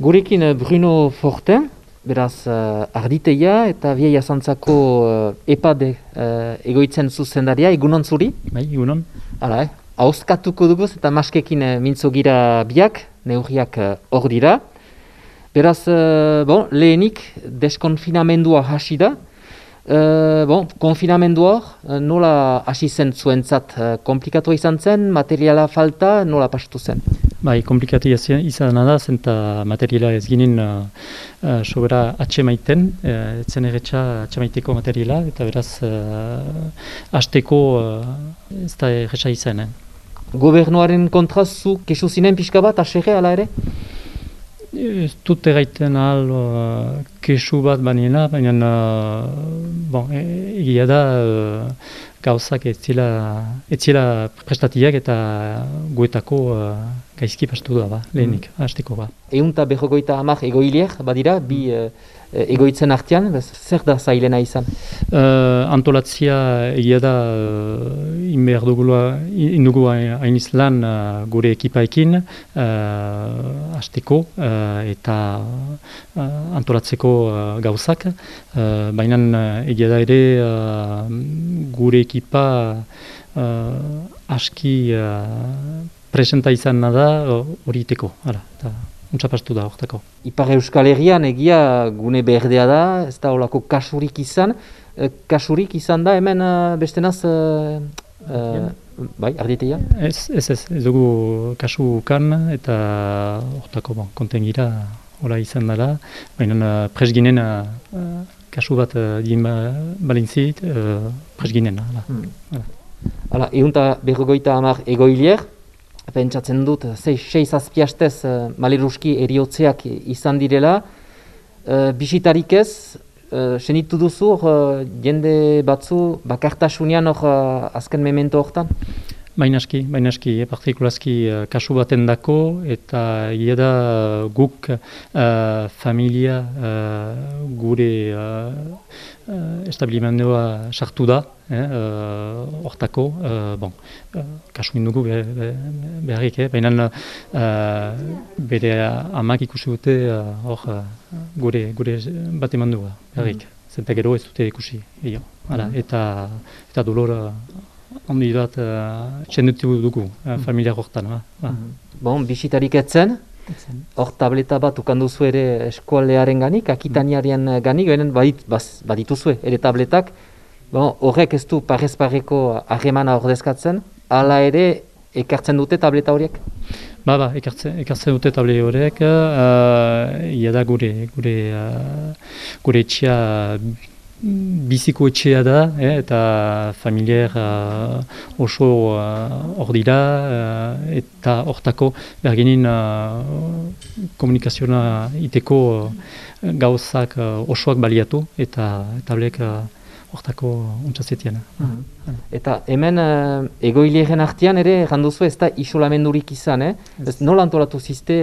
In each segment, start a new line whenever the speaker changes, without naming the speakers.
Gurekin eh, Bruno Forten, beraz uh, arditeia eta biei azantzako uh, epade uh, egoitzen zuzendaria, egunon zuri?
Bai, egunon.
Hala, eh? Hauskatuko duguz eta maskekin uh, mintzo gira biak, neurriak hor uh, dira. Beraz, uh, bon, lehenik deskonfinamendua hasi da. Uh, bon, konfinamendua uh, nola hasi zen zuentzat? Uh, komplikatu izan zen, materiala falta, nola pastu zen?
Bai, komplikatu izan da, zenta materiala ez ginen uh, uh, sobera atxemaiten, uh, etzen erretxa atxemaiteko materiala, eta beraz, uh, azteko uh, ez da erretxa izan. Eh?
Gobernuaren kontrazu kesu zinen pixka bat, aserre ala ere?
Ez dut erraiten ahal uh, kesu bat baina, baina uh, bon, e, egia da uh, gauzak ez zila prestatiak eta guetako uh, gaizki pastu da, ba, lehenik, mm. hasteko ba.
Egun eta behogoita amak egoiliek, badira, bi uh, egoitzen artean, zer da zailena izan?
Uh, antolatzia egia da uh, inber indugu hain izlan uh, gure ekipaekin, uh, hasteko eta uh, antolatzeko uh, gauzak, uh, baina egia da ere uh, gure ekipa uh, aski presenta izan nada hori iteko, ara, da horretako.
Ipar Euskal Herrian egia gune berdea da, ez da holako kasurik izan, e, kasurik izan da hemen uh, beste naz, uh, bai, arditeia?
Ez, ez, ez, ez dugu kasu kan eta horretako bon, kontengira hola izan dela, baina uh, presginen uh, kasu bat uh, din ba, balintzit, uh, presginen. Hala, hmm.
hala. Egunta berrogoita amar egoilier, pentsatzen dut, zei, sei zazpiastez uh, maleruski eriotzeak izan direla, uh, bisitarik ez, uh, senitu duzu, uh, jende batzu, bakartasunian hor uh, azken memento horretan?
Bainaski, bainaski, e, partikulazki uh, kasu baten dako, eta gira da guk uh, familia gure uh, estabilimendua sartu da, hortako, eh, uh, bon, kasu indugu beharrik, eh? baina uh, bere amak ikusi dute hor gure, gure bat emandua beharrik, mm. zenta gero ez dute ikusi. Hala, mm. eta, eta dolor handi bat uh, txendutu dugu uh, familia horretan. Ba.
Mm. Bon, bisitarik etzen, Hor tableta bat ukanduzu ere eskualdearen ganik, akitaniaren ganik, benen badit, badituzue ere tabletak. Bon, horrek ez du parrez-parreko harremana ordezkatzen, hala ere ekartzen dute tableta horiek?
Ba, ba, ekartzen, ekartzen dute tableta horiek, uh, ia da gure, gure, uh, gure etxea biziko etxea da, eh, eta familiar uh, oso hor uh, dira, uh, eta hortako bergenin uh, komunikazioa iteko uh, gauzak uh, osoak baliatu, eta tablek uh, hortako untsatzetiana. Mm
Eta hemen uh, egoileren artean ere janduzu ez da isolamendurik izan, eh? Ez nola antolatu ziste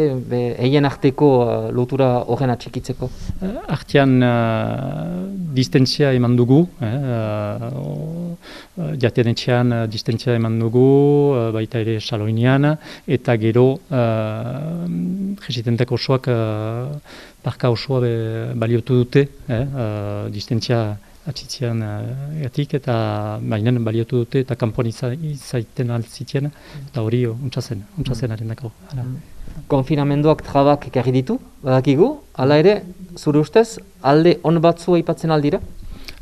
eien arteko uh, lotura horren atxikitzeko?
Uh, artean uh, distentzia eman dugu, eh? uh, jaten etxean uh, distentzia eman dugu, uh, baita ere saloinean, eta gero uh, osoak uh, parka osoa baliotu dute, eh? uh, distentzia atxitzean gatik eta bainen baliotu dute eta kanpoan izaiten altzitien eta hori untsazen, untsazen haren dako.
Konfinamenduak trabak ekarri ditu, badakigu, hala ere, zure ustez, alde on batzu aipatzen aldira?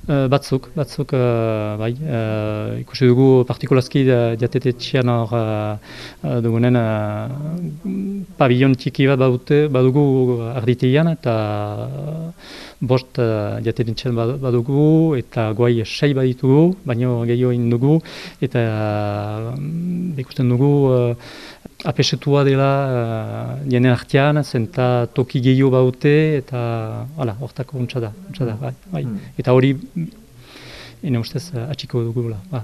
Uh, batzuk, batzuk, uh, bai, uh, ikusi dugu partikulazki diatetetxean hor uh, dugunen uh, pabillon txiki bat badute, badugu arditeian eta uh, bost uh, diatetetxean badugu eta guai sei baditugu, baino gehiago dugu eta uh, ikusten dugu apesetua dela uh, jenen artean, zenta toki gehiago baute, eta hala, hortako untsa da, untsa da, bai, bai. Mm. Eta hori, ene ustez, uh, atxiko dugu Ba.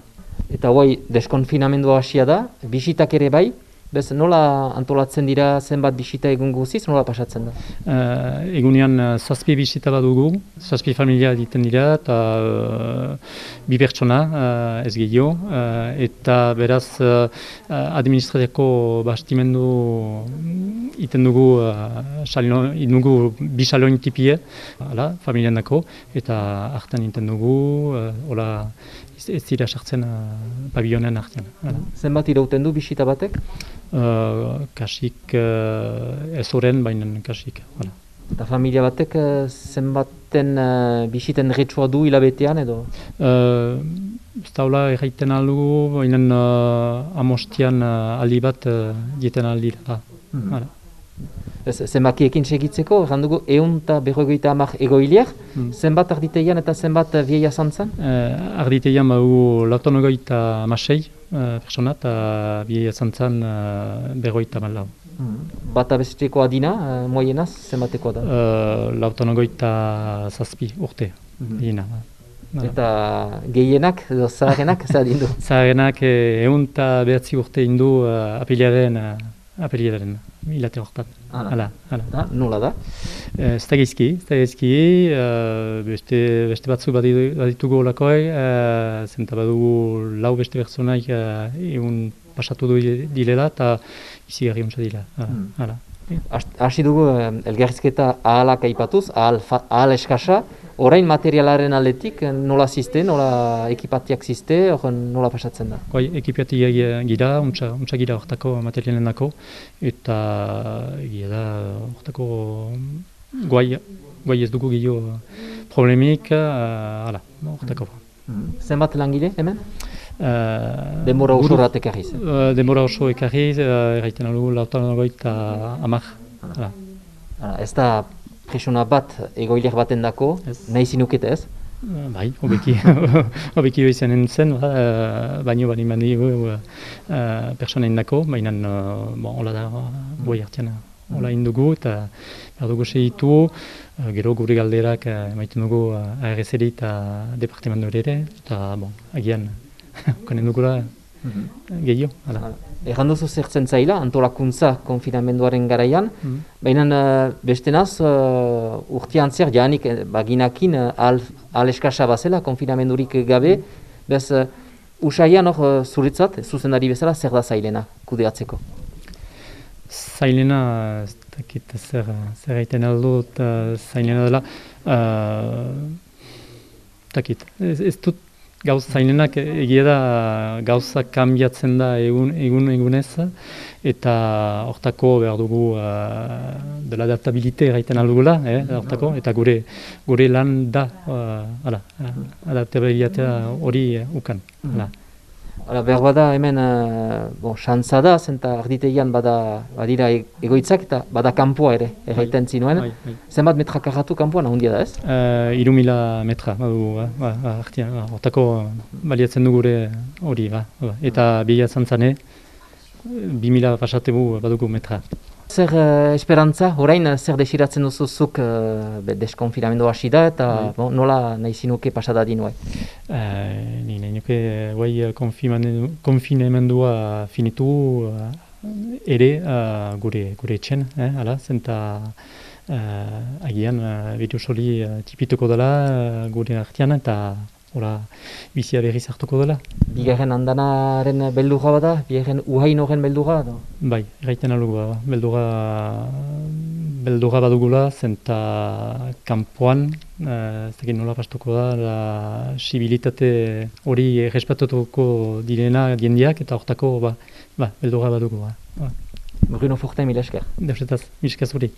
Eta guai, deskonfinamendua hasia da, bisitak ere bai, Bez, nola antolatzen dira zenbat bisita egun guziz, nola pasatzen da?
Uh, egunean uh, zazpi bisita bat dugu, zazpi familia diten dira, eta uh, bi pertsona uh, ez gehiago, uh, eta beraz uh, administratiako bastimendu iten dugu, uh, salino, dugu bi saloin tipie, ala, familian dako, eta hartan iten dugu, uh, ez dira sartzen uh, pabionen artean.
Zenbat irauten du bisita batek?
Uh, kasik uh, ez horren, baina kasik. Hala.
Eta familia batek uh, zenbaten uh, bisiten retsua du hilabetean edo?
Uh, ez daula erraiten aldugu, baina uh, amostian uh, aldi bat uh, dieten aldi. Mm
zenbakiekin segitzeko, dugu egun eta berrogeita amak egoiliak, hmm. zenbat arditeian eta zenbat vieia zantzan?
Eh, arditeian bau lautan egoita amasei eh, persona eta vieia zantzan eh, berrogeita malau.
Hmm. Bata besteko adina, eh, moienaz, zenbateko da?
Eh, egoita zazpi urte, hmm. dina.
Eta gehienak, edo zaharenak, zer dindu?
Zaharenak egun eta behatzi urte indu apiliaren, uh, apiliaren, hilate horretan.
Hala, hala. Da, nola da?
Ez da gizki, ez da gizki, beste, beste batzu baditugu olakoi, uh, zenta badugu lau beste bertzonaik uh, egun pasatu du dilela eta izi untsa dila. Hala.
Hasi dugu elgarrizketa ahalak aipatuz, ahal, ahal eskasa, orain materialaren aldetik nola ziste, nola ekipatiak ziste, nola pasatzen da?
Bai, ekipatiak gira, untsa, untsa gira hortako materialen dako, eta gira da hortako guai, guai ez dugu gio problemik, uh, ala, hortako.
Mm Zenbat langile hemen? Uh, demora oso rat ekarriz?
Uh, demora oso ekarriz, uh, erraiten alu, lautan amak.
Ah. Ez da presuna bat egoileak baten dako, nahi zinuketa ez?
Uh, bai, hobeki, hobeki izanen zen, ba, uh, baino bani mandi uh, uh, personain dako, baina uh, bon, hola da, boi hartian, hola indugu, eta behar dugu segitu, uh, gero gure galderak uh, maiten dugu uh, ARS-eri eta departamentu ere, eta bon, agian, konen dugula mm -hmm. gehiago, hala.
Egan duzu zertzen zaila, antolakuntza konfinamenduaren garaian, mm. baina uh, beste naz, uh, urtean zer, janik, eh, baginakin, uh, al, al eskasa bazela, konfinamendurik gabe, bez, uh, usaian hor uh, zuritzat, zuzendari bezala, zer da zailena, kudeatzeko?
Zailena, ez dakit, zer, zer egiten aldo, zailena dela, uh, dakit, ez, ez dut, gauz zainenak egia da gauza kanbiatzen da egun egun egunez eta hortako behar dugu uh, dela adaptabilite gaiten aldugula, eh, hortako, eta gure gure lan da uh, ala, uh, adaptabilitatea hori uh, ukan. Mm
Hala, behar bada hemen, uh, bon, xantza da, zenta arditeian bada, badira e, egoitzak eta bada kanpoa ere, erraiten bai, zinuen. Bai, bai. Zenbat metra karratu kanpoan, ahondia da ez?
Uh, iru mila metra, badu, ba, ba, ba, ba, hortako baliatzen du gure hori, ba, ba. eta bila zantzane, bi mila pasatebu badugu metra.
Zer uh, esperantza, orain uh, zer desiratzen duzuzuk uh, deskonfinamendu hasi da eta bai. nola nahi zinuke pasada di nuai?
Uh, ni nahi nuke guai konfinamendua finitu uh, ere uh, gure, gure etxen, eh, ala, zenta uh, agian uh, bitu soli uh, tipituko dela uh, gure artian eta Hora, bizia berriz hartuko dela.
Bigarren andanaren beldurra bada? Bigarren uhain horren beldurra? Do?
Bai, gaiten alugu bada. Beldurra, beldurra badugula, zenta kanpoan, eh, ez dakit nola pastuko da, la sibilitate hori respetatuko direna diendiak, eta hortako, ba, ba, beldurra badugu. Ba.
Bruno Forte, mila esker.
Deusetaz, mila esker zuri.